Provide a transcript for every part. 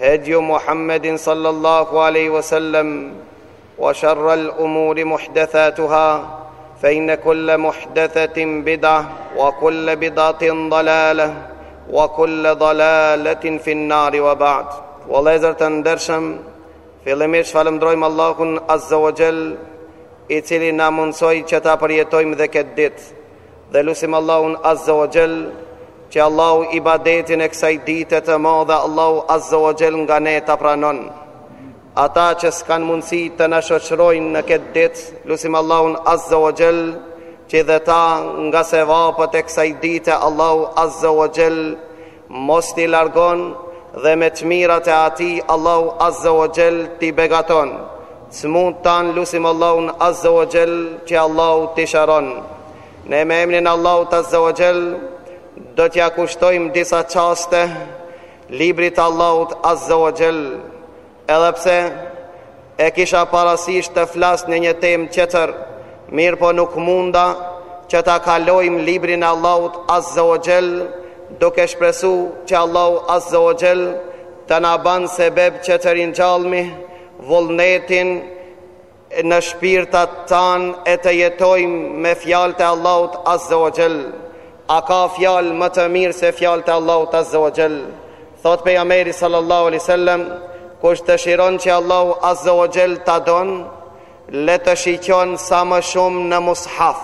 هدي محمد صلى الله عليه وسلم وشر الأمور محدثاتها فإن كل محدثة بدعة وكل بدعة ضلالة وكل ضلالة في النار وبعد والله زرتن درشم في لمش فلم درويم الله عز وجل إتلي نامون سوي چتا ذكت ديت Dhe lusim Allahun Azza wa Jall që Allahu ibadetin e kësaj dite të madhe Allahu Azza wa Jall nga ne ta pranon. Ata që s'kanë mundësi të na shoqërojnë në këtë ditë, lusim Allahun Azza wa Jall që dhe ta nga sevapët e kësaj dite Allahu Azza wa Jall Mos t'i largon dhe me të mirat e atij Allahu Azza wa Jell t'i begaton. Smunt tanë lusim Allahun Azza wa Jell që Allahu t'i shëron. Ne me emrin e Allahut Azza wa Jell do t'ia kushtojmë disa çaste librit t'Allahut Azza wa Jell. Edhe pse e kisha parasysh të flas në një temë tjetër, mirëpo nuk munda që ta kalojmë librin e Allahut Azza wa Jall, duke shpresu që Allahu Azza wa Jall të na ban sebeb që të ringjallmi vullnetin në shpirtat tanë e të jetojmë me fjalët e Allahut Azza wa Jall. A ka fjalë më të mirë se fjalët e Allahut Azza wa Jall? Thotë pejgamberi sallallahu alaihi wasallam, kush dëshiron që Allahu Azza wa Jall ta don, le të shiqon sa më shumë në mushaf.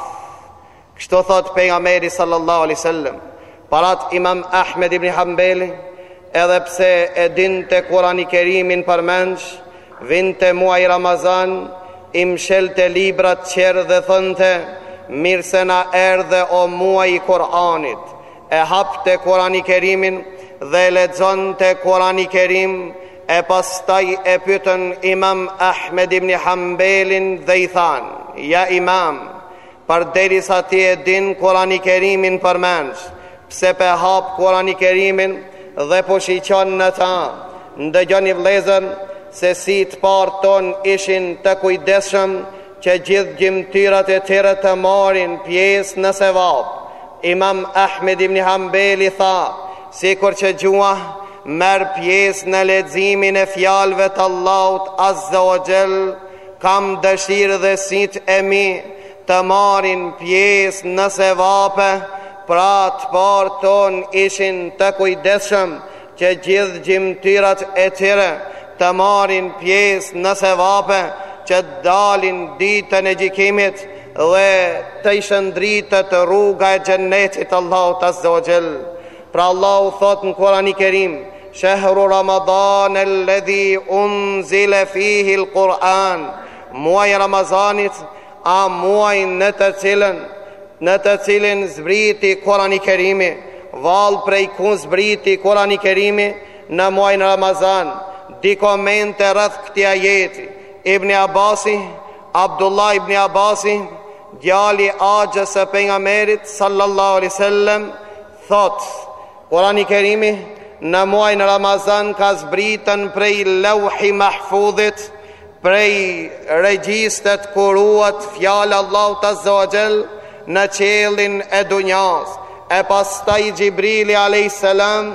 Kështu thotë Pejgamberi sallallahu alejhi wasallam, parat Imam Ahmed ibn Hambeli, edhe pse e dinte Kurani Kerimin përmendsh, vinte muaji Ramazan, i mshelte librat tjerë dhe thonte, mirë se na erdhe o muaji i Kuranit, e hapte Kurani Kerimin dhe lexonte Kurani Kerim, e pastaj e pyetën Imam Ahmed ibn Hambelin dhe i thanë, ja Imam, Përderisa ti e din Kurani Kerimin përmendsh pse pe hap Kurani Kerimin dhe po shiqon në ta ndëgjoni vëllezër se si të parët tanë ishin të kujdesshëm që gjithë gjymtyrat e tyre të marrin pjesë në sevap Imam Ahmed ibn Hambeli tha sikur që gjuha merr pjesë në leximin e fjalëve të Allahut Azza wa Jell Kam dëshirë dhe sytë e mi të marrin pjesë në sevape, pra të parët tanë ishin të kujdesshëm që gjithë gjymtyrat e tyre të marrin pjesë në sevape që të dalin ditën e gjykimit dhe t'u shëndritet rruga e xhennetit Allahut azza wa xhel. Pra Allahu thotë në Kurani Kerim, Shehru Ramadan el-ledhi unzile fihil Kur'an, muaji i Ramazanit, ai muaj në të cilën, në të cilin zbriti Kurani Kerimi, vallë prej ku zbriti Kurani Kerimi në muajn Ramazan, dy komente rreth këtij ajeti, Ibni Abasi, Abdullah Ibni Abasi, Djali i axhës së Pejgamberit sallallahu alaihi wasallam thotë, Kurani i Kerimi në muajin Ramazan ka zbritën prej Lauhi Mahfudhit, prej regjistrit ku ruhet fjala e Allahut azza wa jall në qiellin e dunjas, e pastaj Xhibrili alaihi salam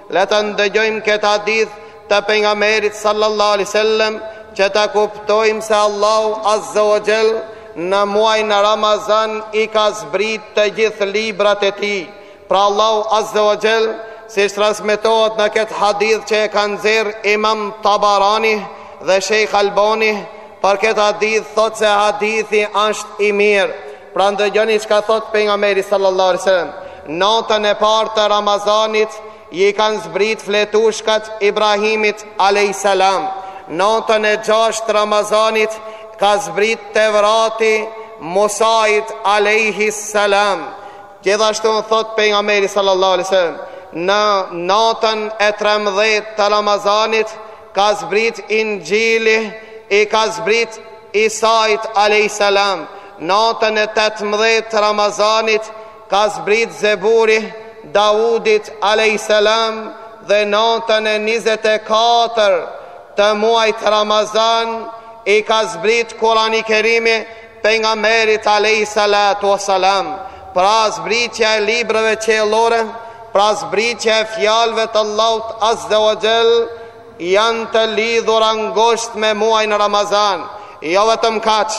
Le ta ndëgjojmë këtë hadith të pejgamberit sallallahu alaihi wasallam që ta kuptojmë se Allahu azza wa jall në muajin Ramazan i ka zbrit të gjithë librat e tij. Pra Allahu azza wa jall siç transmetohet në këtë hadith që e ka nxjerr Imam Tabarani dhe Sheikh Albani për këtë hadith thotë se hadithi është i mirë. Pra ndëgjoni çka thot Pejgamberi sallallahu alaihi wasallam Natën e parë të Ramazanit i kanë zbrit fletushkat Ibrahimit alaihi salam Natën e gjasht të Ramazanit ka zbrit Tevrati Musait alaihi salam Gjithashtu na thot Pejgamberi sallallahu alaihi wasallam Në natën e tremdhet të Ramazanit ka zbrit Inxhili i ka zbrit Isait alejsalam, natën e tetëmdhetë të Ramazanit ka zbrit Zeburi, Davudit alejsalam, dhe natën e njëzet e katër të muajit Ramazan i ka zbrit Kurani Kerimi Pejgamberit alejsalatu wassalam. Pra zbritja e librave qiellore, pra zbritja e fjalëve të Allahut azza wa jall, Janë të lidhura ngushtë me muajin Ramazan. Jo vetëm kaq,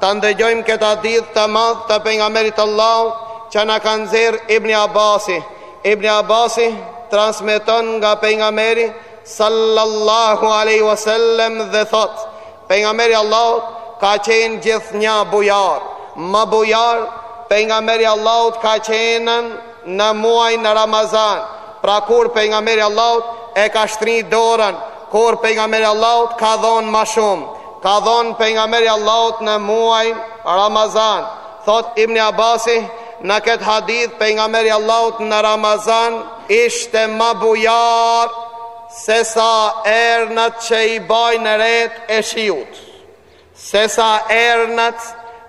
ta ndëgjojmë këtë hadith të madh të Pejgamberit të Allahut që na e ka nxjerr Ibni Abasi. Ibni Abasi transmeton nga Pejgamberi sallallahu alaihi wasallam dhe thotë: Pejgamberi i Allahut ka qenë gjithnjë bujar, ma bujar pejgamberi i Allahut ka qenë në muajin Ramazan. Pra kur pejgamberi i Allahut e ka shtri dorën, kur pejgamberi i Allahut ka dhonë ma shumë, ka dhonë pejgamberi i Allahut në muajin Ramazan. Thot Ibni Abasi në këtë hadith pejgamberi i Allahut në Ramazan ishte ma bujar Se sa ernat që i bajnë ret e shiut, se sa ernat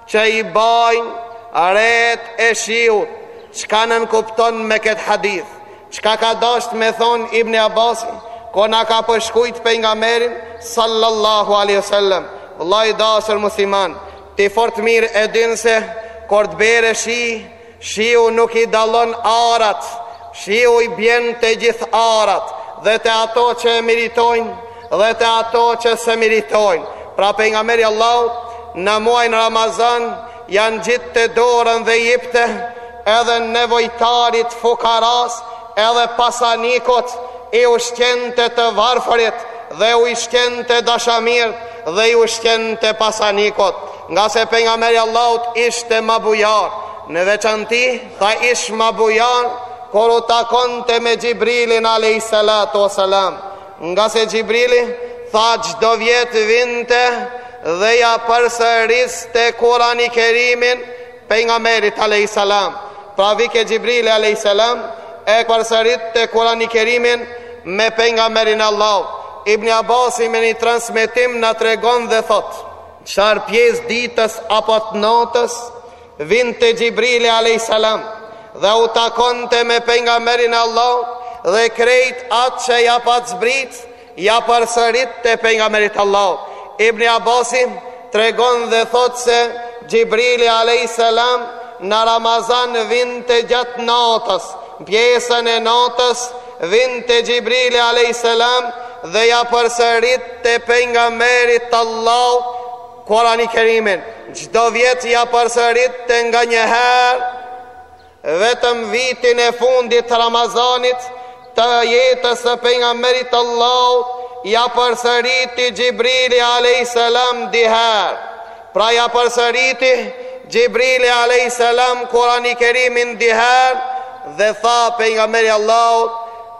që i bajnë ret e shiut, çka nënkupton me këtë hadith, çka ka dashtë me thonë Ibni Abasi, kur na ka përshkujt pejgamberin sallallahu alejhi ve sellem, vëlla i dashur musliman, ti fort mirë e din se kur të bjerë shi, Shiu nuk i dallon arat, shiu i bjen te gjithë arat, dhe te ato që e meritojnë, dhe te ato që s'e meritojnë. Pra pejgamberi i Allahut në muajin Ramazan ja zgjitte dorën dhe i jepte edhe nevojtarit, fukaras, Edhe pasanikot i ushqente të varfërit dhe i ushqente dashamirët dhe i ushqente pasanikot, ngase pejgamberi i Allahut ishte ma bujar. Në veçanti, tha ish ma bujar kur u takonte me Xhibrilin alejhi salatu ue selam, ngase Xhibrili tha çdo vjet vinte dhe ia përsëriste Kurani Kerimin, Pejgamberit alejhi selam, pra vike Xhibrili alejhi selam e përsëritte Kurani Kerimin me pejgamberin e Allahut. Ibn Abasi me një transmetim na tregon dhe thotë. Çfarë pjesë ditës apo të natës vinte Xhibrili alejhi selam dhe u takonte me pejgamberin e Allahut dhe krejt atë që ja pat zbrit Ia përsëritte pejgamberit të Allahut. Ibni Abasi tregon dhe thotë se Xhibrili alejhi selam në Ramazan vinte gjatë natës, në pjesën e natës vinte Xhibrili alejhi selam dhe ia përsëritte pejgamberit të Allahut Kurani Kerimin. Çdo vjet ia përsëritte nga një herë Vetëm vitin e fundit të Ramazanit të jetës së pejgamberit të Allahut ja përsëriti Xhibrili alejhi selam dy herë. Pra ja përsëriti Xhibrili alejhi selam Kurani Kerimin dy herë dhe tha pejgamberi i Allahut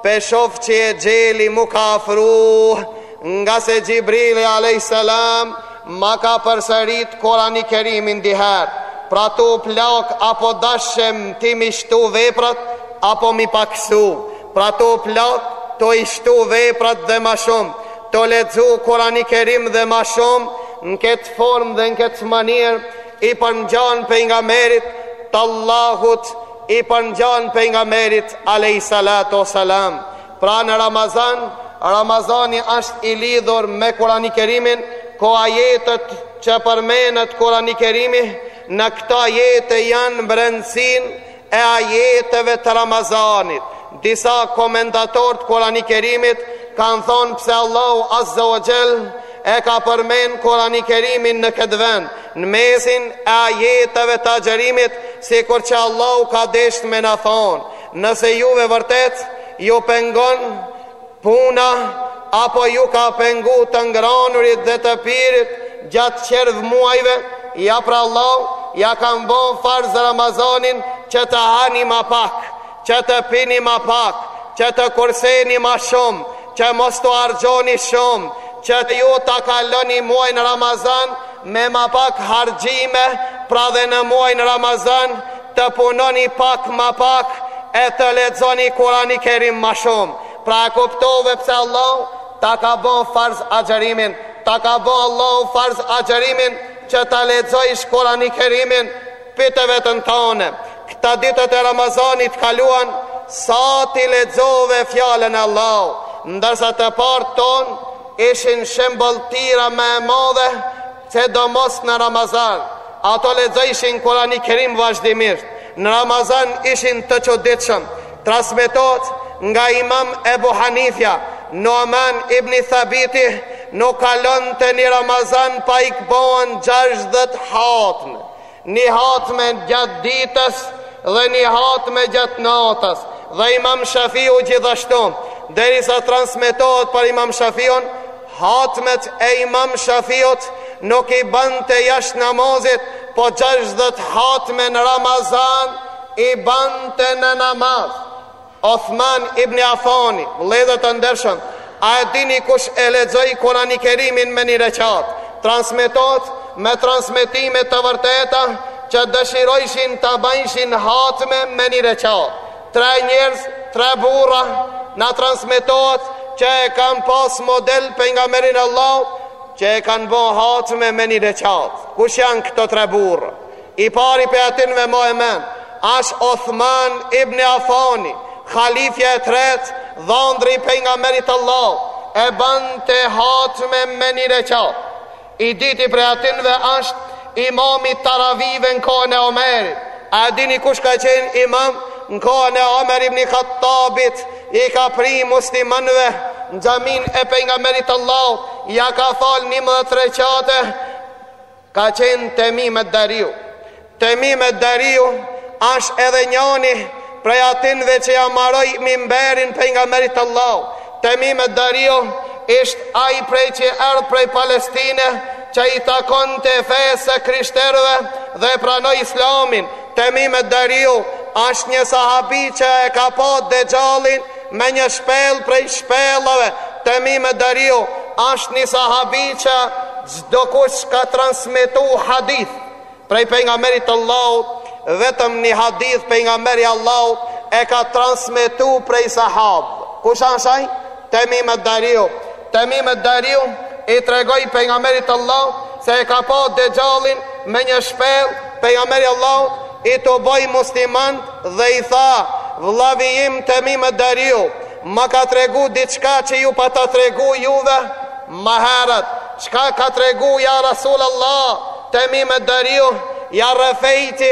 pe shof që exheli m'u ka afru ngase Xhibrili alejhi selam Ma ka përsërit Kurani Kerimin dy herë, pra tu plak a po dashem ti m'i shtu veprat apo m'i pakësu, pra tu plak tu i shtu veprat dhe ma shumë, tu lexu Kurani Kerim dhe ma shumë, në këtë formë dhe në këtë mënirë i përngjan pejgamberit të Allahut, i përngjan pejgamberit alejhi salatu ue selam. Pra në Ramazan, Ramazani është i lidhur me Kurani Kerimin, ku ajetet që përmenet Kurani Kerimi, në këto ajete janë n'brendësinë e ajeteve të Ramazanit. Disa komentatorë të Kurani Kerimit kanë thonë pse Allahu Azza ue Xhel e ka përmenë Kurani Kerimin në këtë vend, në mesin e ajeteve të agjerimit, sikur që Allahu ka deshtë me na thonë. Nëse juve vërtet ju pengon puna apo ju ka pengu të ngranurit dhe të pirit gjatë këtyre muajve, ja pra Allahu ju ka bo farz Ramazanin që të hani ma pak, që të pini ma pak, që të kurseni ma shumë, që mos të harxhoni shumë, që ju ta kaloni muajn Ramazan me ma pak harxhime, pra dhe në muajnë Ramazan, Të punoni pak ma pak e të lexoni Kurani Kerim ma shum Pra e kuptove pse Allahu ta ka bo farz agjerimin Ta ka bo Allahu farz agjerimin që ta lexojsh Kurani Kerimin Pyte veten tane Këta ditët e Ramazanit kaluan sa ti e lexove fjalën e Allahu Ndërsa të parët tonë ishin shembëlltyra ma e madhe Sedomos në Ramazan, ata lexojshin Kurani Kerim vazhdimisht. Në Ramazan ishin të çuditshëm. Transmetohet nga Imam Ebu Hanifja, Noman ibn Thabiti, nuk kalonte një Ramazan pa i bo 60 hatme. Një hatme gjatë ditës dhe një hatme gjatë natës dhe imam shafiu gjithashtu derisa transmetohet për imam shafiun hatmet e imam shafiut nuk i bante jashtë namazit po gjashdhet hatme në Ramazan i bante në namaz Othman ibn Afani, vëllezër të ndershëm, a e dini kush e lexoi Kur'ani Kerimin me një rekat? Transmetohet me transmetime të vërteta që dëshirojshin ta bëjshin hatme me një rekat. Tre njerëz, tre burra, na transmetohet që e kanë pas model pejgamberin Allahu që e kanë bo hatme me një rekat. Kush janë këto tre burra? I pari prej atynve ma emën, asht Othman ibn Afani, halifja e tret, dhandri i pejgamberit Allah, e bante hatme me një reqat. I dyti prej atynve asht imami i teravive në kohën e Omerit. A dini kush ka qenë imam në kohën e Omer ibn Khattabit, i ka pri muslimanve në xhaminë e pejgamberit Allah, ja ka fal njëmdhet reqate, Ka qenë Temim Eddariu. Temim Eddariu është edhe njani prej atynve që ja maroi mimberin pejgamberit Allah. Temim Eddariu ishte ai prej që erdhë prej Palestine që i takonte fesë së krishterë dhe e pranoi islamin. Temim Eddariu është një sahabi që e ka pa Dexhallin Me një shpellë prej shpellëve Temim Eddariu, ashtë një sahabi që çdokush ka transmetu hadith prej Pejgamberit të Allahut, vetëm një hadith Pejgamberi i Allahut e ka transmetu prej sahabë. Kush ashtë ai? Temim Eddariu. Temim Eddariu i tregoi Pejgamberit të Allahut se e ka pa Dexhallin me një shpellë, Pejgamberi i Allahut i tuboi muslimanët dhe i tha, Vllavi im Temim Eddariu ma ka tregu diçka që ju pata tregu juve ma herët. Çka t'ka tregu ja Rasulëllah? Temim Eddariu ia rrëfejti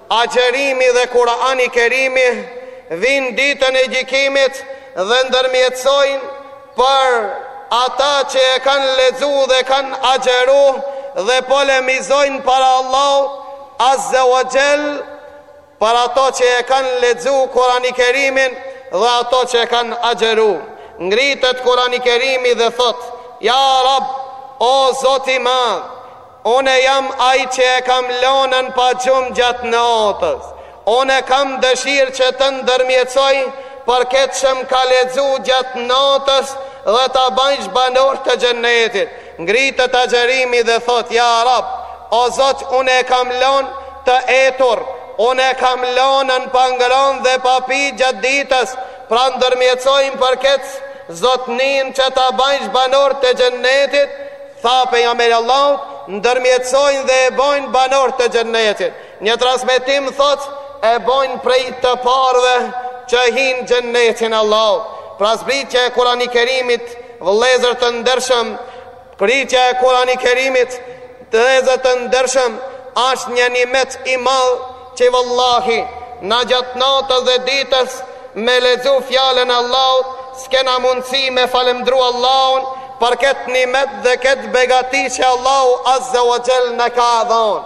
Agjërimi dhe Kurani Kerimi vijnë Ditën e Gjykimit dhe ndërmjetësojnë për ata që e kanë lexu dhe kanë agjëru dhe polemizojnë para Allahut Azze wa Xhell për ata që e kanë lexu Kurani Kerimin dhe ata që e kanë agjëru. Ngritet Kurani Kerimi dhe thotë, Ja Rab, o Zoti i Madh, Unë jam ai që e kam lonën pa gjumë gjatë natës. Unë kam dëshirë që të ndërmjetësoj për këtë që më ka lexu gjatë natës dhe ta bajsh banor të Xhennetit. Ngritet agjërimi dhe thotë, Ja Rab, o Zot, unë e kam lonë të etur, unë e kam lonën pa ngronë dhe pa pi gjatë ditës, pra ndërmjetësojmë për këtë zotni që ta bajsh banor të Xhennetit, Tha pejgamberi i Allahut, ndërmjetësojnë dhe e bojnë banor të xhennetit. Një transmetim thot, e bojnë prej të parëve që hinë n'xhennetin e Allahut. Pra zbritja e Kurani Kerimit, vëllezër të ndershëm, zbritja e Kurani Kerimit, vëllezër të ndershëm, ashtë një nimet i madh Që vallahi na gjatë natës dhe ditës me lexu fjalën e Allahut s'kena mundësi me falemndru Allahun për këtë nimet dhe këtë begati që Allahu azze wa xhel na ka dhon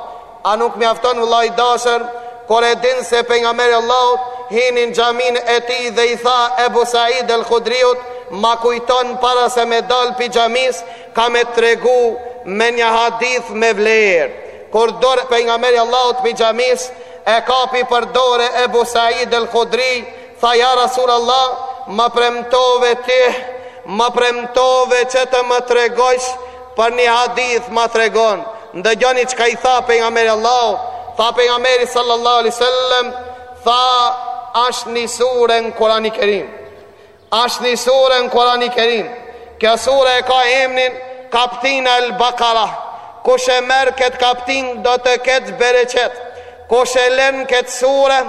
a nuk mjafton vëlla i dashur kur e din se pejgamberi i Allahut hini në xhaminë e tij dhe i tha Ebu Said el Khudriut ma kujton para se me dal pi xhamisë Kam me t'tregu me një hadith me vlerë. Kur dul Pejgamberi i Allahut pi xhamisë, e kapi për dore Ebu Said el Khudri, tha ja Rasul Allah, ma premtove ti, ma premtove që të më tregojsh për një hadith ma tregon. Ndëgjoni çka i tha Pejgamberi i Allahut, tha Pejgamberi sallallahu alejhi ve selem, tha ashtë një sure në Kurani Kerim. Asht ni sure në Kurani Kerim. Kjo sure e ka emnin Kaptina El Bakarah. Kush e merr këtë kaptin do të ketë bereqet. Kush e len këtë sure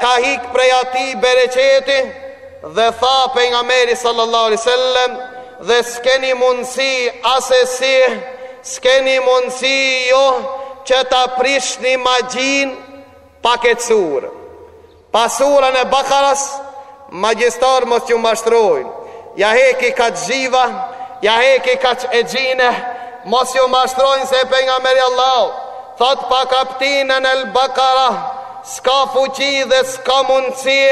ka hik prej atij bereqeti dhe tha pejgamberi sallallahu alaihi wasallam dhe s'keni mundësi asesi s'keni mundësi jo që ta prishni magjin pa këtë surë. Pa surën e Bakaras, magjistar mos ju mashtrojnë, ja heki kaq xhiva, ja heki kaq exhine, mos ju mashtrojnë se pejgamberi Allahut thot pa kaptinën el Bakara s'ka fuqi dhe s'ka mundësi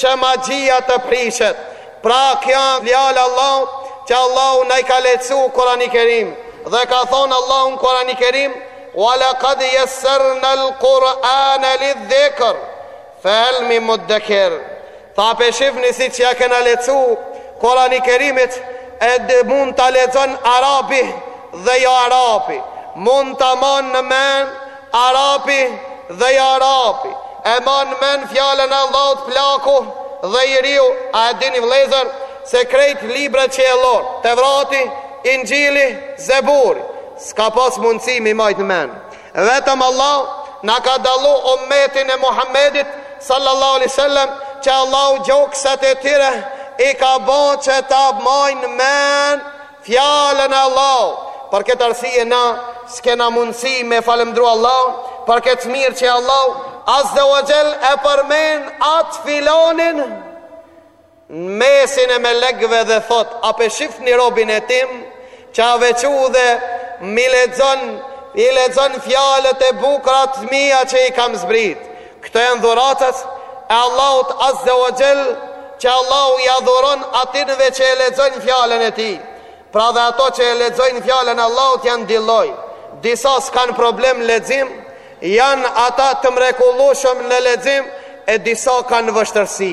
që magjia të prishet. Pra kjo fjala Allahut që Allahu na i ka lehtësu Kurani Kerim dhe ka thonë Allahu në Kurani Kerim Wa laqad yassarna al-Qur'ana lidh-dhikr fahal min muddakir. Tha pe shifni siç ja kena lehtësu Kur'an i Kerimin edhe mund ta lexon arapi dhe jo arapi. Mund ta mon në men arapi dhe jo arapi. E mon në men fjalën e Allahut plaku dhe i riu, a e dini vlezër, se krejt librat qiellor, Tevrati, Ingjili, Zeburi, S'ka pas mundësi m'i majt në men. Vetëm Allah na ka dallu ummetin e Muhammedit sallallahu alaihi wasallam që Allahu gjokset e tyre i ka bo që ta majnë në men fjalën e Allahu. Për këtë arsye na s'kena mundësi me falemnderu Allahun për këtë të mirë që Allahu azza wa jall e përmen atë filonin në mesin e melekëve dhe thot, a pe shifni robin tim, që a veçu dhe m'i lexon, i lexon fjalët e bukra të mija që i kam zbrit. Këto janë dhuratat e Allahut azza wa jall, që Allahu ia dhuron atynëve që e lexojnë fjalën e tij. Pra dhe ato që e lexojnë fjalën e Allahut janë dy lloj. Disa s'kanë problem në lexim, janë ata të mrekullueshëm në lexim, e disa kanë vështirësi.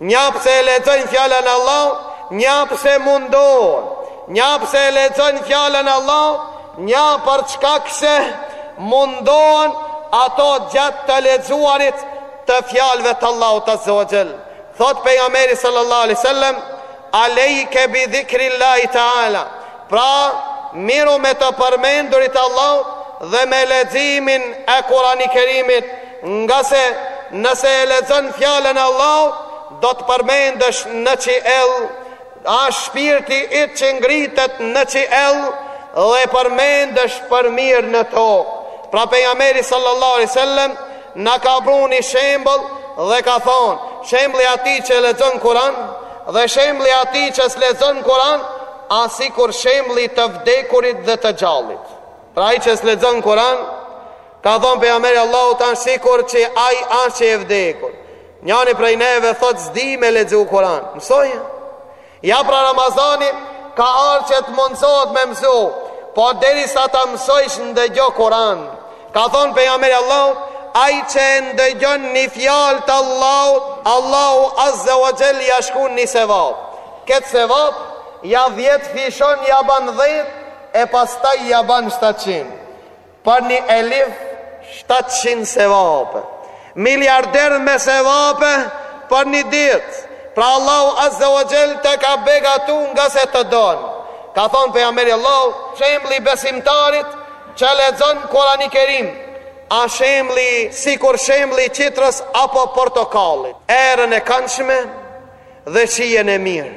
Nja pse e lexojnë fjalën e Allahut, nja pse mundohen, nja pse e lexojnë fjalën e Allahut, nja për shkak se mundohen ato gjatë të lexuarit të fjalëve të Allahut azza wa jall. Thot pejgamberi sallallahu alaihi wasallam, Alejke bi dhikrillahi ta'ala, pra, miru me të përmendurit e Allahut dhe me leximin e Kur'anit Kerimit, ngase nëse e lexon fjalën e Allahut, do të përmendesh në qiell, asht shpirti yt që ngritet në qiell dhe përmendesh për mirë në tokë. Pra pejgamberi sallallahu alaihi wasallam Na ka bru një shembull dhe ka thonë, shembli atij që lexon kuran, dhe shembli atij që s'lexon kuran, asht sikur shembli i të vdekurit dhe të gjallit. Pra ai që s'lexon kuran, ka thonë pejgamberi Allahut asht sikur që ai asht që i vdekur. Njani prej neve thot s'di me lexu kuran. Mësoje? Ja pra Ramazani ka ardh që të mundësohet me mësu, po derisa ta mësojsh ndëgjo kuran. Ka thonë pejgamberi Allahut, ai që e ndëgjon një fjalë të Allahut, Allahu azze ve xhel ia shkrun një sevap. Këtë sevap, ia dhjetëfishon, ia ban dhjetë, e pastaj ia ban shtatëqind. Për një elif shtatëqind sevape, miliarda me sevape për një ditë. Pra Allahu Azza wa Jell të ka begatu ngase të don. Ka thonë pejgamberi Allahut, shembli i besimtarit që lexon Kur'ani Kerim, a shembli sikur shembli i qitros apo portokallit, erën e kandshme dhe shijen e mirë.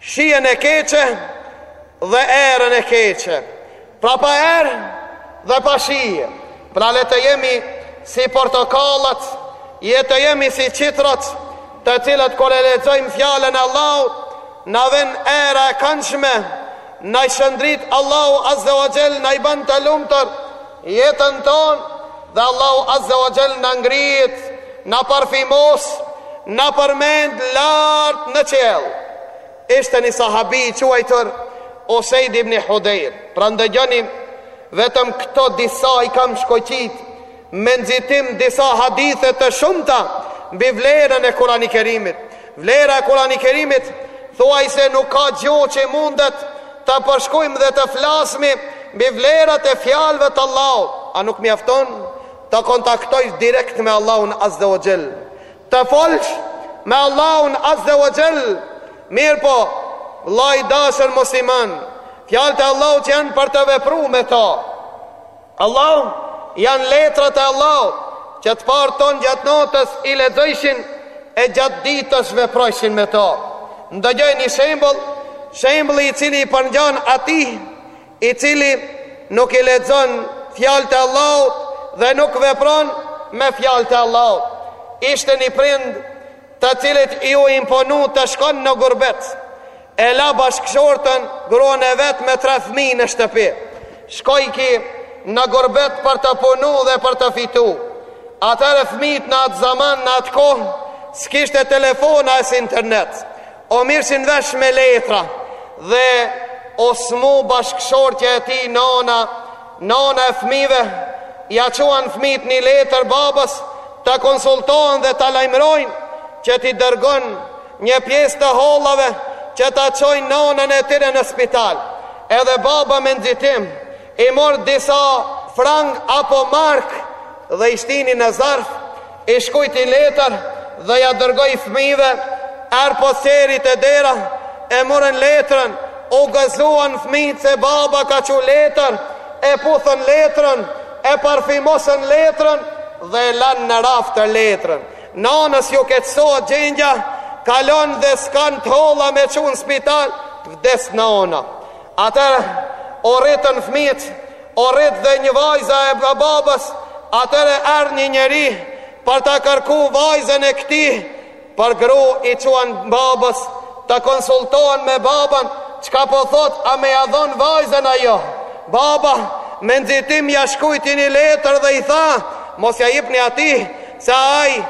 Shijen e keqe dhe erën e keqe. Pra pa erë dhe pa shije. Pra le të jemi si portokallat, le të jemi si qitrat, të cilët kur e lexojmë fjalën e Allahut, na vjen era e kandshme, na i shëndrit Allahu Azze ve Xhel, na i bën të lumtur, jetën tonë dhe Allahu Azza wa Jall na ngrit, na parfumos, na përmend lart në qiell. Ishte një sahabi i quajtur Usaid ibn Hudayr. Pra ndëgjoni vetëm këto disa i kam shkoqit me nxitim disa hadithe të shumta mbi vlerën e Kurani Kerimit. Vlera e Kurani Kerimit thuajse nuk ka gojë që mundet të përshkrujmë dhe të flasmi mbi vlerat e fjalëve të Allahut. A nuk mjafton të kontaktojsh direkt me Allahun Azze ve Xhel? Të folsh me Allahun Azze ve Xhel? Mirëpo, vlla i dashur musliman, fjalët e Allahut janë për të vepru me to. Allahu, janë letrat e Allahut, që të parët tonë gjatë natës i lexojshin e gjatë ditës veprojshin me to. Ndëgjoje një shembull, shembli i cili i përngjan atij, i cili nuk i lexon fjalët e Allahut dhe nuk vepron me fjalët e Allahut. Ishte një prind të cilit iu imponu të shkon në gurbet, E la bashkëshortën, gruan e vet me tre fëmijë në shtëpi. Shkoi ky në gurbet për të punu dhe për të fitu. Atëherë fëmijët në atë zaman, në atë kohë, s'kishte telefona e as internet. U mirrshin vesh me letra dhe u smu bashkëshortja e tij nana, nana e fëmijëve, ja çuan fëmijët një letër babës, ta konsultojnë dhe ta lajmërojnë që t'i dërgon Një pjesë të hollave që ta çojnë nënën e tyre në spital, edhe baba me nxitim i mor disa frangë apo markë dhe i shtini në zarf, i shkrujti letër dhe ja dërgoi fëmijëve, erdh postieri te dera, e morën letrën, u gëzuan fëmijët se baba ka çu letër, e puthën letrën, e parfumosën letrën dhe e lanë në raft letrën. Nënës ju keqësohet gjendja, kalon dhe s'kanë të holla me e çu në spital, vdes nëna. Atëherë u rritën fëmijët, u rrit edhe një vajza e babës, atëherë erdh një njeri për ta kërku vajzën e këtij, për gru i çuan babës, të konsultohen me babën, çka po thot a me ja dhon vajzën a jo. Baba me nxitim ja shkrujti një letër dhe i tha, mos ja jepni atij, Se ai,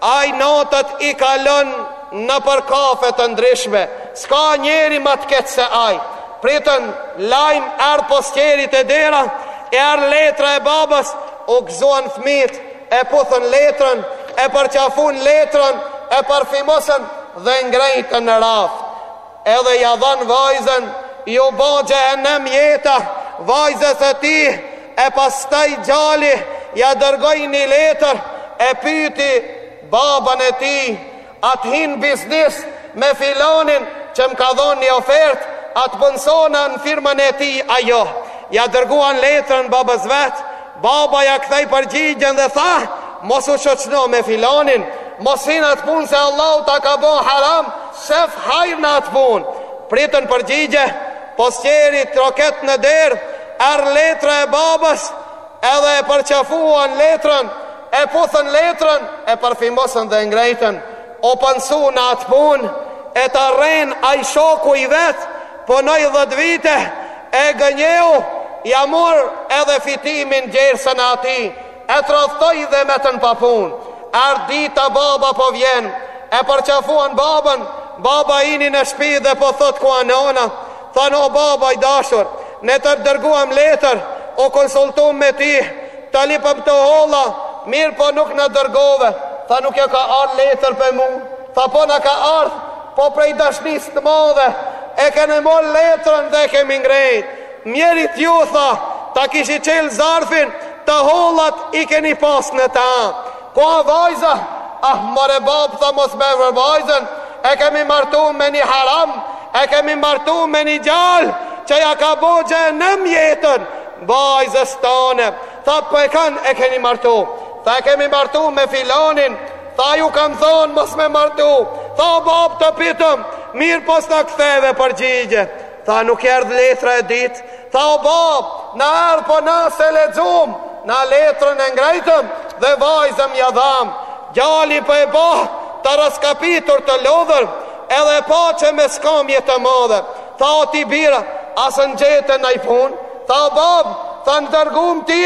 ai netët i kalon nëpër kafe të ndryshme. S'ka njeri më të keq se ai. Pritën lajm, erdh postieri te dera, erdh letra e babës, u gëzuan fëmijët, e puthën letrën, e përqafuan letrën, e parfumosën dhe e ngrejtën në raft. Edhe ja dhanë vajzën ju bo xhehenem jeta vajzës së tij e pastaj djali ja dërgoi një letër e pyeti babën e tij a të hi në biznis me filanin që më ka dhënë një ofertë a të punësohna në firmën e tij a jo ja dërguan letrën babës vet Baba ja kthei përgjigjen dhe tha, Mos u shoqno me filanin, mos hi n'atë punë se Allahu ta ka bo haram, s'sheh hajr në atë punë. Pritën përgjigje, postieri troket në derë, erdh letra e babës, edhe e përqafuan letrën, e puthën letrën, e parfumosën dhe e ngrejtën. U punësu në atë punë, e ta rren ai shoku i vet, Punoi dhjetë vite e gënjeu ja mur edhe fitimin djersën e ati e tradhtoi dhe metën pa punë ardh dita baba po vjen e përqafuan babën baba hini në shpi dhe po thotë ku a nëna thanë o baba i dashur ne të dërguam letër u konsultum me ti të lipëm të holla mirëpo nuk na dërgove tha nuk ju ka ardh letër pej mu tha po na ka ardh Po prej dashnis të madhe e keni mor letrën dhe kemi ngrënë Mjerit ju tha ta kishi qel zarfin të hollat i keni pas në ta Ku a vajza Ah more bab tha mos me vër vajzën e kemi martu me një haram e kemi martu me një gjal që ja ka bo zi jetën vajzës tonë tha po për kan e keni martu tha e kemi martu me filanin Tha ju kam thonë mos me martu Tha bab të pytëm Mirëpo s'na ktheve përgjigje Tha nuk erdhë letra e dytë Tha o bab Na erdh po na s'e lexum Na letrën e ngrejtëm Dhe vajzën ja dham Gjali për po e ba Të raskapitur të lodhur Edhe pa që me skamje të madhe Tha o ti bira A s'gjete naj punë Tha o bab Tha na dërgum ty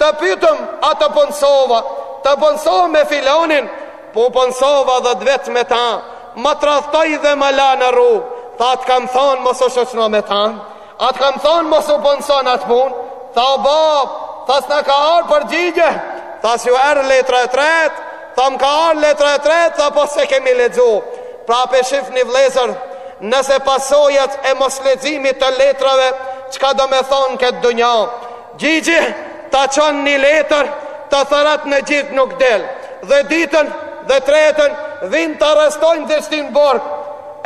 Të pytëm a të punsohna Të punsohna me filonin Po u punsova dhe dvet me ta Ma trahtoj dhe ma la në rrug Tha të kam thonë mos u shoqno me ta A të kam thonë mos u punso n'atë punë Tha bab Tha s'na ka ardh përgjigje Tha s'ju erdh letra e tret Tha më ka ardh letra e tret Tha po s'e kemi lexu Pra pe shifni vllezër se pasojat e mosleximit të letrave Çka do me thonë n'këtë dunja Gjyqi ta çon ni letër të thërret në gjyq nuk del dhe të dytën dhe të tretën vijn të arrestojnë dhe të shtin n'burg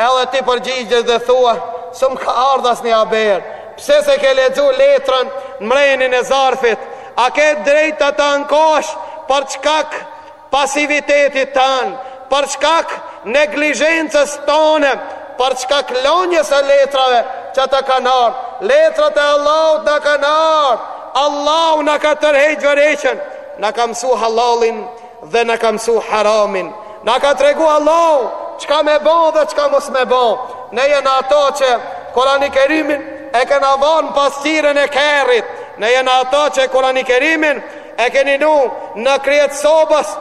edhe ti përgjigjesh dhe thua s'më ka ardhë asnjë haber pse s'e ke lexu letrën në mrendin e zarfit a ke drejt ti të ankohesh për shkak pasivitetit tand, për shkak neglizhencës tande, për shkak lënies së letrave që të kanë ardhur. Letrat e Allahut na kanë ardhur. Allahu na ka tërheqë vërejtjen, na ka mësu hallallin dhe na ka mësu haramin. Na ka tregu Allahu çka me bo dhe çka mos me bo. Ne jena ato që Kurani Kerimin e kena von n'pasqyrën e kerrit. Ne jena ato që Kurani Kerimin E kemi vnu në krye t'sobës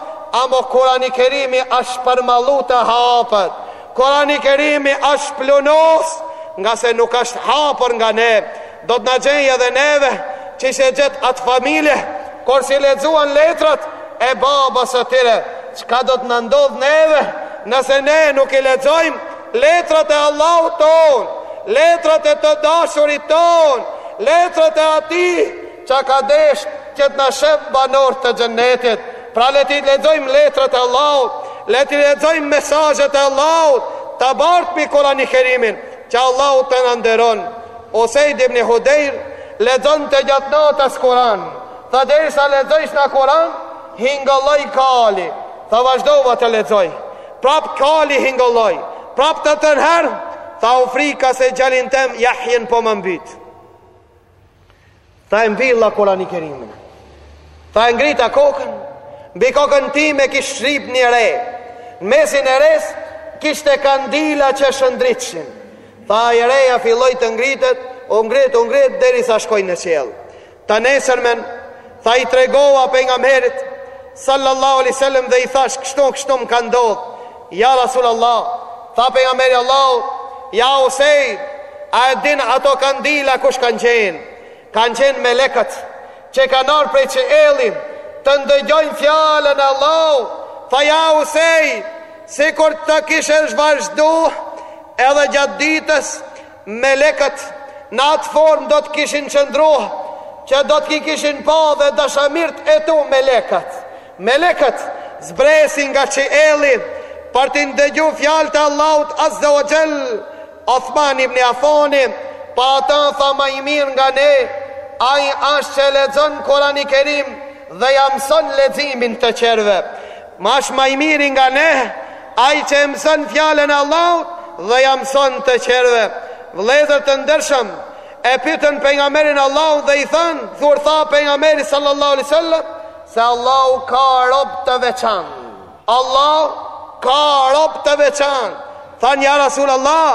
Ama kurani kerimi është përmallu të hapet Kurani kerimi është pluhnos Ngase nuk është hapur nga ne Do të na gjejë edhe neve Që si e gjet atë familje Kur s'i lexuan letrat e babës së tyre Çka do të na ndodhë neve Nëse ne nuk i lexojmë Letrat e Allahut tonë Letrat e të dashurit tonë Letrat e atij Që ka desh që të na shef banorë të xhenetit. Pra le t'i lexojmë letrat e Allahut, le t'i lexojmë mesazhet e Allahut, ta bartmi Kur'ani Kerimin, që Allahu të na nderon. Usejd ibn Hudejr lexonte gjatë natës Kur'an. Tha derisa lexojshna Kur'an, hingëlloi kali. Tha vazhdova të lexoj. Prap kali hingëlloi. Prap të tretën herë, tha u frika se gjalin tem Jahjen po ma mbyt. Tha e mbylla Kur'ani Kerimin Tha e ngrita kokën Mbi kokën time kish zhdryp një re Në mesin e resë kishte kandila që shëndritshin Tha e reja filloi të ngritet U ngrit, u ngrit, derisa shkoi në qiell Tha nesërmen Tha i tregova pejgamberit, sallallahu alaihi wasallam dhe i thashë, kështu, kështu më ka ndodh, ja Rasul Allah, tha pejgamberi Allahut, ja Usejd, a e din ato kandila kush kanë qenë, kanë qenë melekët, që kanë ardh prej qiellit, të ndëgjojnë fjalën e Allahut, tha ja Usejd, sikur të kishe vazhdu, edhe gjatë ditës, Melekët në atë formë do të kishin qëndru që do t'i kishin pa dhe dashamirët e tu melekët. Melekët zbresin nga qielli për t'i ndëgju fjalët e Allahut Azza wa Jall. Othman ibn Afani, për ata tha ma i mirë nga ne, ai është që lexon Kur'anin Kerim dhe ia mëson leximin të tjerëve. Ma është ma i miri nga ne, Ai që e mëson fjalën e Allahut dhe ia mëson të tjerëve. Vëllezër të ndershëm, e pyetën pejgamberin e Allahut dhe i thanë, kur tha pejgamberi sallallahu alaihi wasallam se Allahu ka rob të veçantë. Allahu ka rob të veçantë. Thanë ja Rasul Allah,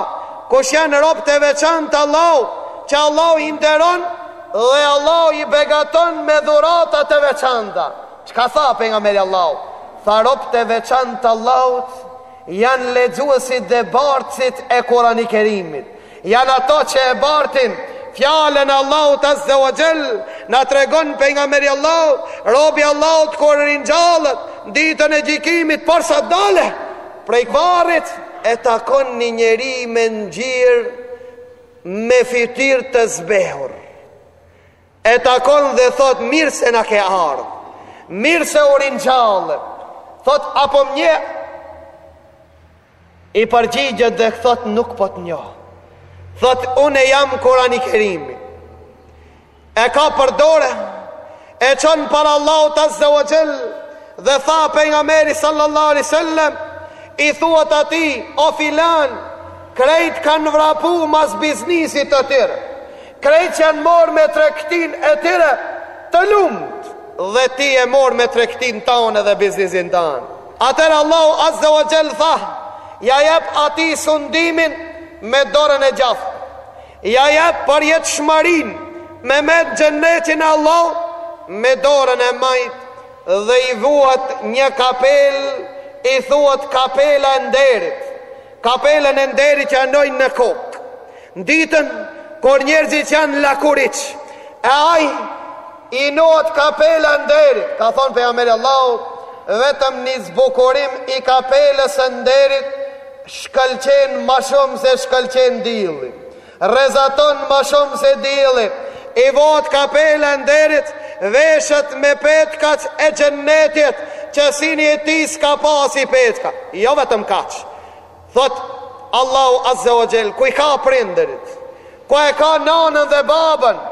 kush janë robët e veçantë të Allahut, që Allahu i nderon dhe Allahu i begaton me dhurata të veçanta. Çka tha Pejgamberi Allahut, tha robt e veçantë të Allahut janë lexuesit dhe bartësit e Kurani Kerimit. Janë ato që e bartin fjalën e Allahut Azza wa Jall, na tregon pejgamberi Allahut, robi Allahut kur ringjallet ditën e gjykimit porsa dalë prej varrit e takon një njeri me ngjyrë me fytyrë të zbehur. E takon dhe thot mirë se na ke ardh. Mirë se u ringjalle. Thot a po më njeh i përgjigjet dhe thot nuk po të njoh. Thot unë jam Kurani Kerimi. E kap për dore e çon para Allahut Azza wa Jall dhe tha pejgamberi sallallahu alaihi wasallam i thuhet atij o filan krejt kanë vrapu mas biznisit të tyre Krejt janë marrë me tregtinë e tyre Të lumt Dhe ti je marrë me tregtinë tane dhe biznisin tan Atëherë Allahu Azze wa Xhel tha Ja jep atij sundimin me dorën e djathtë Ja jep përjetshmërinë Me met xhennetin e Allahut Me dorën e majtë Dhe i vuat një kapelë I thuhet kapela e nderit Kapelën e nderit që ia vnojnë në kokë Në ditën kur njerëzit janë lakuriq E ai i vnohet kapela e nderit Ka thonë Pejgamberi i Allahut Vetëm një zbukurim i kapelës së nderit Shkëlqen ma shumë se shkëlqen dilli Rrezaton ma shumë se dielli, i vnohet kapela e nderit, veshet me petkat e xhennetit, që syni i tij s'ka pa asi petka. Jo vetëm kaq. Thotë Allahu Azze ve Xhel, ku i ka prindërit? Ku e ka nanën dhe babën?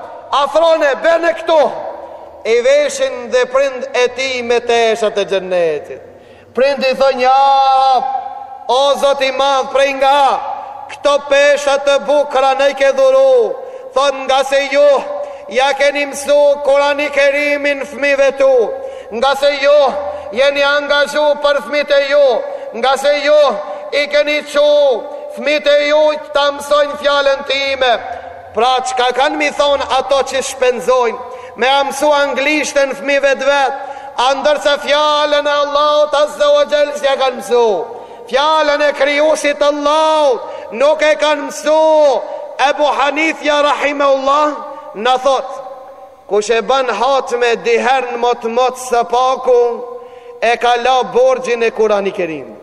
Afroni, bini këtu. I veshin dhe prindët e tij me teshat e xhennetit. Prindët thonë, Aah! O Zot i madh, prej nga këto tesha të bukura na i ke dhuru? Thonë, Ngase ju ja keni mësu Kur'ani Kerimin fëmijëve tu, ngase ju jeni angazhu për fëmijët e juj, ngase ju i keni çu fëmijët e juj ta mësojnë fjalën time. Pra çka kanë me thonë ato që shpenzojnë me ja mësu anglishten fëmijëve të vet, a ndërsa fjalën e Allahut azze ve xhel s'ja kanë mësu. Fjalën e Krijuesit Allahut nuk e kanë mësu. Ebu Hanifja rahimehullah na thotë, kush e bën hatme dy herë në motmot së paku e ka la borxhin e Kur'an-i Kerimit.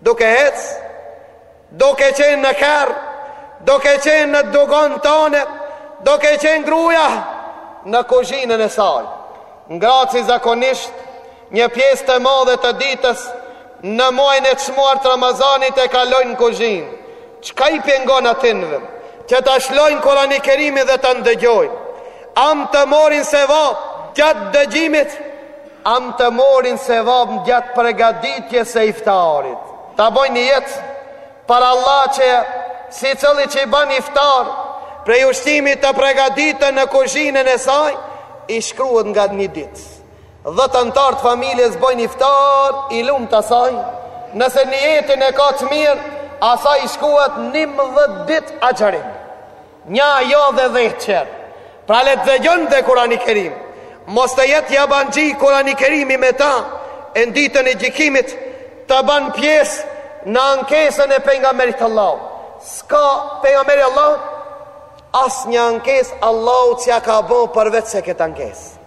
Duke ec, duke qenë në kerr, duke qenë në dugajën tane, duke qenë gruja në kuzhinën e saj. Gratë si zakonisht një pjesë të madhe të ditës në muajin e çmuar të Ramazanit e kalojnë në kuzhinë. Çka i pengon atynve që ta lshojnë Kur'ani Kerimin dhe ta ndëgjojnë? Hem të marrin sevap gjatë dëgjimit? Hem të marrin sevap gjatë pregaditjes së iftarit. Ta bojnë nijet për Allah që sicili që ban iftar prej ushqimit të pregaditun në kuzhinën e saj i shkruhet nga një ditë. Dhjetë anëtarë të familjes bojnë iftar i lumtë asaj, nëse nijetin e ka të mirë, asaj i shkruhet njëmbëdhjetë ditë agjërim. Nja jo dhe dhet qer. Pra le të dëgjohet Kurani Kerim. Mos të jetë jabanxhi Kurani Kerimi me ta e në ditën e gjikimit të ban pjesë në ankesën e pejgamberit Allahu. S'ka pejgamberi Allahu asnjë ankesë Allahu që ja ka bon përveçse këtë ankesë.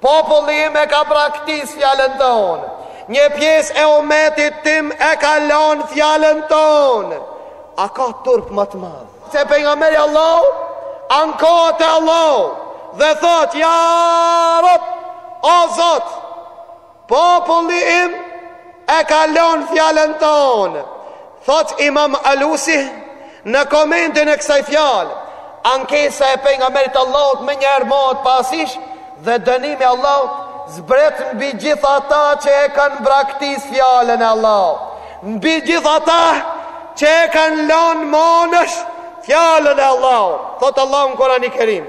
Populli im e ka braktis fjalën ton. Një pjesë e umetit tim e ka lanë fjalën ton. A ka turp ma të madh? Se pejgamberi Allahu ankohet te Allahu dhe thot ja Rob o Zot populli im e ka lon fjalën ton. Thotë Imam Alusi në komentin e kësaj fjalë, ankesa e pejgamberit të Allahut menjëherë mohet pasish dhe dënimi i Allahut zbret mbi gjithë ata që e kanë braktis fjalën e Allahut, mbi gjithë ata që e kanë lon mënash fjalën e Allahut. Thotë Allahu në Kur'ani Kerim.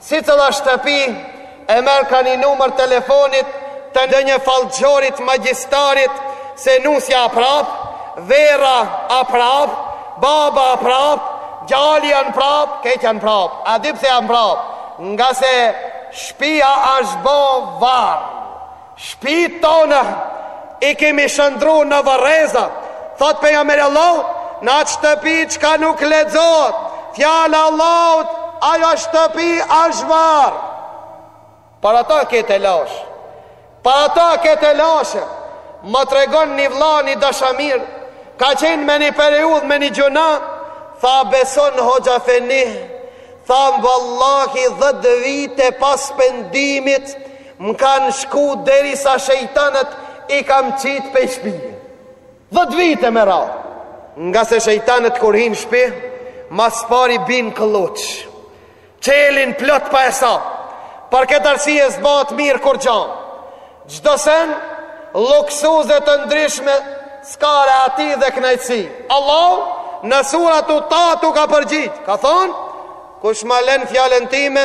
Secila shtëpi e merr ka një numër telefoni të ndonjë fallxhorit magjistarit se nusja a prapë, vjehrra a prapë, baba a prapë, djali a prapë, krejt janë prapë. A di pse janë prapë? Ngase shpia asht bo varr. Shpitë tona i kemi shëndru në varreza, thotë Pejgamberi i Allahut, në atë shtëpi çka nuk lexohet fjala e Allahut, ajo shtëpi është varr. Për ata ke telash. Për ata ke telashe. Më tregon një vla një dashamir, ka qenë me një periudhë me një gjuna, tha beson hoxh efeni, tha vallahi dhet vite pas pendimit, M'kanë shku derisa shejtanët i kam qit pej shpije. Dhjetë vite me radhë. Ngase shejtanët kur hinë n'shpi, mas pari binë këlyç. Çelin plot pa hesap. Për këtë arsye s'bëhet mirë kurgja. Çdo sen lluksuze të ndryshme s'ka rehati dhe kënaqësi. Allahu në suretu Taha t'u ka përgjigj, ka thonë, Kush ma len fjalën time,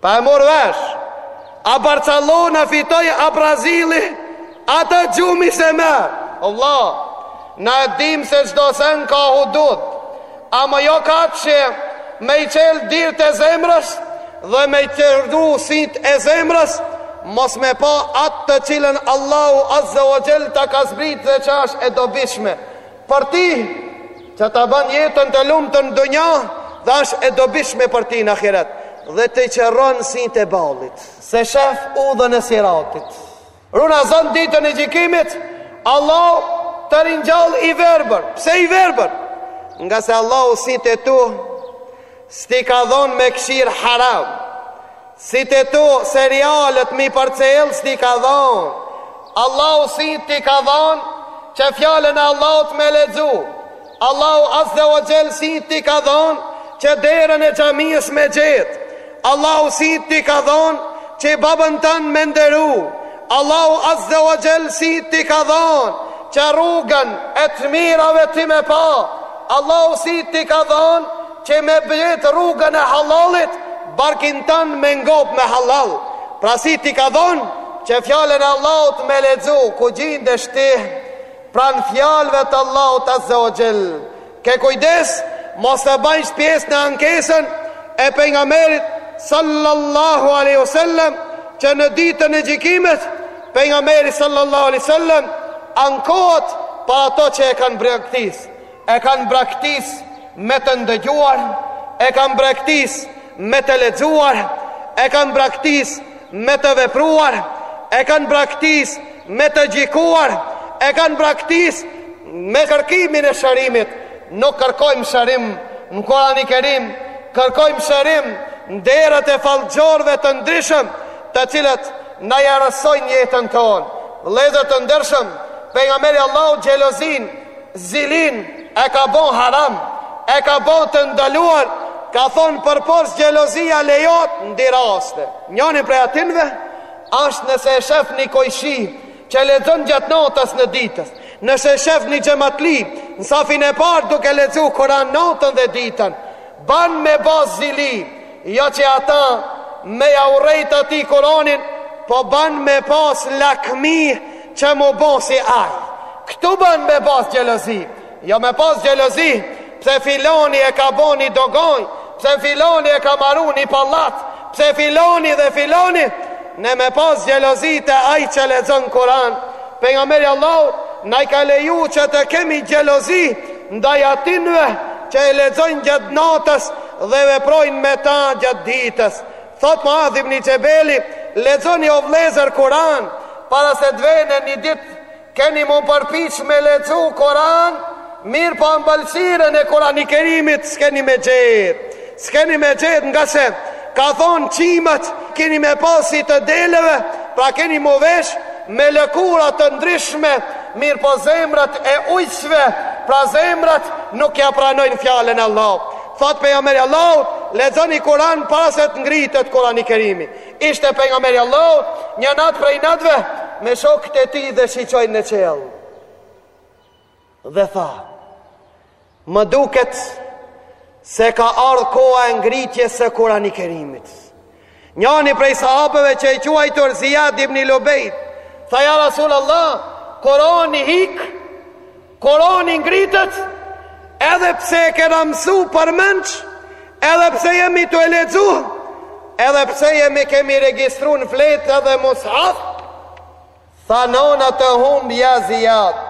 Pa e marrë vesh, a Barcelona fitoi a Brazili, ata gjumi s'e merr. Allah, na e dim se çdo sen ka hudud, ama jo kaq me i çelë dyrt e zemrës dhe me i qëru sytë e zemrës, mos me pa atë të cilën Allahu azze ve xhel ta ka zbrit dhe që është e dobishme. Për ti, që ta bën jetën të lumtun në dunja dhe është e dobishme për ti në ahiret, dhe të qërron sijtë e ballit. S'e shef udhën e siratit. Runa Zot, n'ditën e gjykimit, Allahu të ringjall i verbër. Pse i verbër? Ngase Allahu sijtë e tu, S't'i ka dhon me kqir haram Sijtë e tu serialet m'i përcjell s't'i ka dhon Allahu sijtë t'i ka dhon Që fjalën e Allahut me lexu Allahu azze ue xhel sijtë t'i ka dhon Që derën e xhamisë me gjet Allahu sijtë t'i ka dhon Që babën tan me nderu Allahu Azze wa Xhel sijtë t'i ka dhanë që rrugën e të mirave ti me pa Allahu sijtë t'i ka dhanë që me gjet rrugën e hallallit barkin tanë me ngop me hallall pra sijtë t'i ka dhanë që fjalën e Allahut me lexu ku gjindesh ti pranë fjalëve të Allahut Azze wa Xhel Ke kujdes mos të bëjsh pjesë në ankesën e Pejgamberit sallallahu alejhi ue sellem që në ditën e gjykimit Pejgamberi sallallahu alejhi ue sellem ankohet për ato që e kanë braktis e kanë braktis me të ndëgjuar e kanë braktis me të lexuar e kanë braktis me të vepruar e kanë braktis Me të gjykuar e kanë braktisë me kërkimin e shërimit. Nuk kërkojmë shërim në Kur'an-i Kerim, kërkojmë shërim në derat e fallxhorëve të ndryshëm, të cilët na e errësojnë jetën tonë. Vëllezër të ndershëm, Pejgamberi i Allahut xhelozinë, zilinë e ka bën haram, e ka bën të ndaluar, ka thonë përpos xhelozia lejohet në dy raste. Njoni prej atinve Ashtë nëse e shef ni kojshi që lexon gjatë natës ene ditës, nëse shef ni xhematli në safin e parë duke lexu Kuran natën dhe ditën, ban me pas zili, jo që ata me ja urrejt atij Kuranin, po ban me pas lakmi që m'u bo si ai. Ktu ban me pas xhelozi. Jo me pas xhelozi, pse filoni e ka bo një dugoj, pse filoni e ka maru një pallat, pse filoni dhe filoni, ne me pas xhelozi te aj që lexon Kuran, Pejgamberi i Allahut na e ka leju që të kemi xhelozi, ndaj atinve që e lexojnë gjatë natës dhe veprojnë me ta gjatë ditës. Thot Muadh ibni Xhebeli, lexoni o vllezër Kuran, para se t'vejnë një ditë, Keni mu përpiq me lexu Kuran mirpo amëlsinën e Kurani Kerimit s'keni me gjet s'keni me gjet ngase ka thon qimet keni me pas si të deleve pra keni mu vesh me lëkura të ndryshme mirpo zemrat e ujqve pra zemrat nuk ja pranojn fjalën e Allahut thot pejgamberi Allahut lexoni Kuran para se të ngritet Kurani Kerimi Ishte Pejgamberi i Allahut, një natë prej netve, me shokët e tij dhe shiqoi në qiell. Dhe tha: Më duket se ka ardhë koha e ngritjes së Kur'ani Kerimit. Njani prej sahabëve i quajtur Zijad ibni Lubejd, tha ja Rasulullah, Kur'ani hik Kurani ngritet edhe pse e kena mësu për menç, edhe pse jemi tu e lexu, edhe pse jemi kemi registru në fletë edhe mushaf, tha nona të humbtë ja Zijad.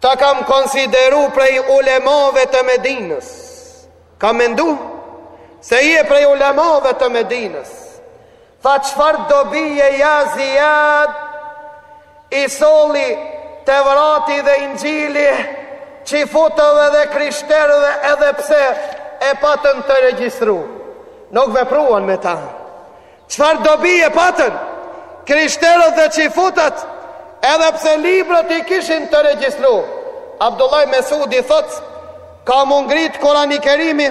Ta kam konsideru prej ulemave të Medinës, kam mendu se je prej ulemave të Medinës, Tha çfarë dobie ja Zijad I solli Tevrati dhe Inxhili Çifutëve dhe krishterëve edhe pse e patën të regjistru Nuk vepruan me ta Çfarë dobie patën Krishterët dhe çifutët Edhe pse librat i kishin të regjistru Abdullah Mesudi thot Ka m'u ngrit Kurani Kerimi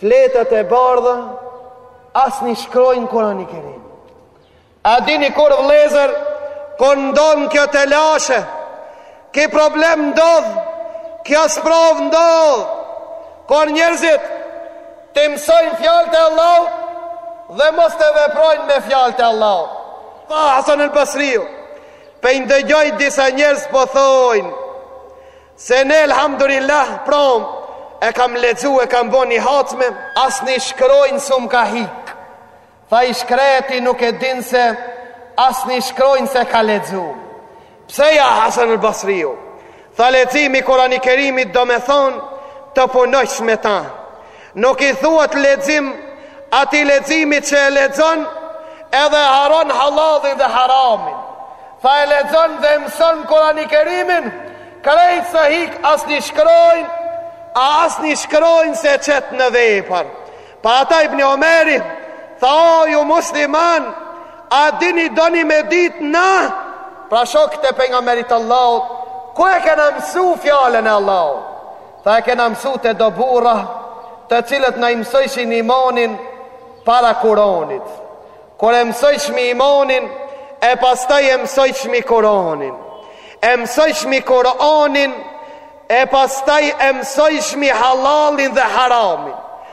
Fletët e bardha as një shkronjë Kurani Kerim. A dini kur vlezër, kur ndodh kjo telashe, ki problem ndodh, kjo sprovë ndodh, kur njerëzit t'i mësojnë fjalët e Allahut dhe mos të veprojnë me fjalët e Allahut. Pa, Hasan el Basriu, po i ndëgjoi disa njerëz po thojnë, Se une elhamdulillah prom e kam lexu e kam bo një hatme. As një shkronjë s'më ka hik. Tha i shkreti nuk e din se as një shkronjë s'e ka lexu. Pse ja Hasan el Basriu? Tha leximi i Kur'ani Kerimit domethonë të punojsh me ta. Nuk i thuhet lexim atij leximit që e lexon edhe e harron hallallin dhe haramin. Tha e lexon dhe mëson Kurani Kerimin, krejt s'i hik as një shkronjë, a as një shkronjë s'e qet në vepër. Pa ata ibni Omeri, tha o ju musliman, a dini doni me dit na, pra shokët e pejgamberit të Allahut, kur e kena mësu fjalën e Allahut? Tha e kena mësu te do burra të cilët na i mësojshin imonin para kuronit. Kur e mësojshmi imonin, e pastaj e mësojshmi kuronin. E mësojshmi kuronin, e pastaj e mësojshmi halalin dhe haramin.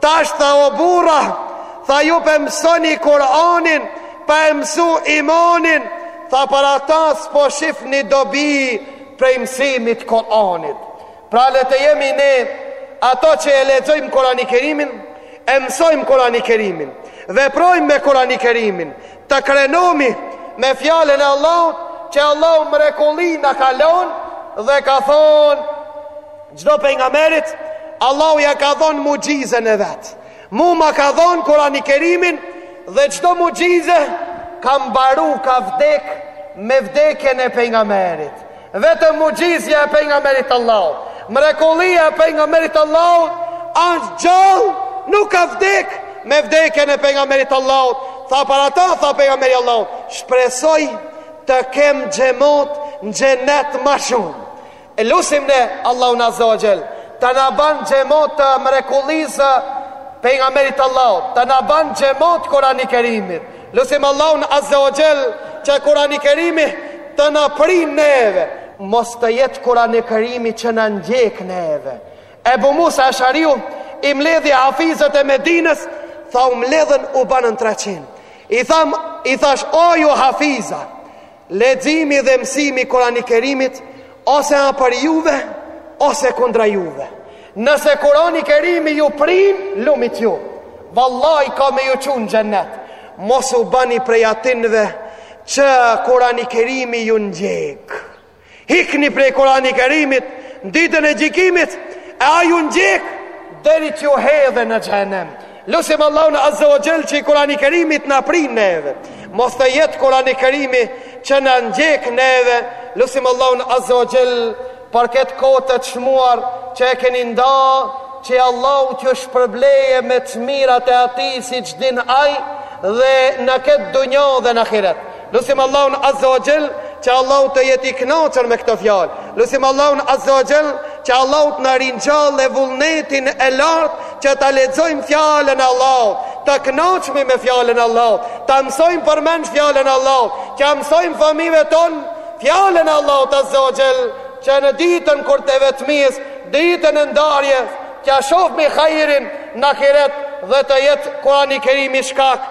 Tash tha o burra, tha ju p'e mësoni Kur'anin, pa e mësu imanin, tha për ata s'po shifni dobi prej mësimit Kur'anit. Pra le të jemi ne, ato që e lexojmë Kur'ani Kerimin, e mësojmë Kur'ani Kerimin, veprojmë me Kur'ani Kerimin, Të krenomi me fjalën e Allahut që Allahu mrekulli na ka lon dhe ka thonë çdo pejgamberit Allahu ja ka dhonë muxhizën e vetë mu ma ka dhonë Kurani Kerimin dhe çdo muxhize ka mbaru ka vdek me vdekjen e pejgamberit Vetëm muxhizja e pejgamberit të Allahut, mrekullia e pejgamberit të Allahut, është gjallë, nuk ka vdek me vdekjen e pejgamberit të Allahut. Tha për ata, tha pejgamberi Allahut, shpresoj të kem xhemot në xhenet ma shumë. E lusim ne Allahun Azza wa Jall, të na ban xhemot të mrekullisë pejgamberit të Allahut, të na ban xhemot Kur'ani Kerimit. Lusim Allahun Azza wa Jall që Kurani Kerimi të na prin neve. Mos të jetë Kurani Kerimi që na ndjek neve. Ebu Musa Ashariu i mledhi hafizët e Medinës, tha u mledhen u banën 300. Tha, i thash o ju hafiza, Leximi dhe mësimi i Kur'ani Kerimit ose a për juve ose kundra juve. Nëse Kurani Kerimi ju prin, lumit ju. Vallaj ka me ju çu në xhennet. Mos u bani prej atinve që Kurani Kerimi ju ndjek. Hikni prej Kurani Kerimit në ditën e gjikimit e ai ju ndjek deri që ju hedhe në xhehenem. Lusim Allahun Azze o Xhell që Kurani Kerimi t'na prin neve. Mos të jetë Kurani Kerimi që na ndjek neve. Lusim Allahun Azze o Xhell për këtë kohë të çmuar që e keni nda që Allahu t'ju shpërbleje me të mirat e atij siç din ai dhe në këtë dunja dhe në ahiret. Lusim Allahun Azze o Xhell që Allahu të jetë i kënaqur me këto fjalë. Lusim Allahun Azze o Xhell që Allahu të na ringjallë vullnetin e lartë që ta lexojmë fjalën e Allahut, të kënaqemi me fjalën e Allahut, ta mësojmë përmend fjalën e Allahut, t'ja mësojmë fëmijëve ton fjalën e Allahut Azze o Xhell që në ditën kur, të vetmisë, ditën e ndarjes, t'ja shofmi hajrin në ahiret dhe të jetë Kurani Kerimi shkak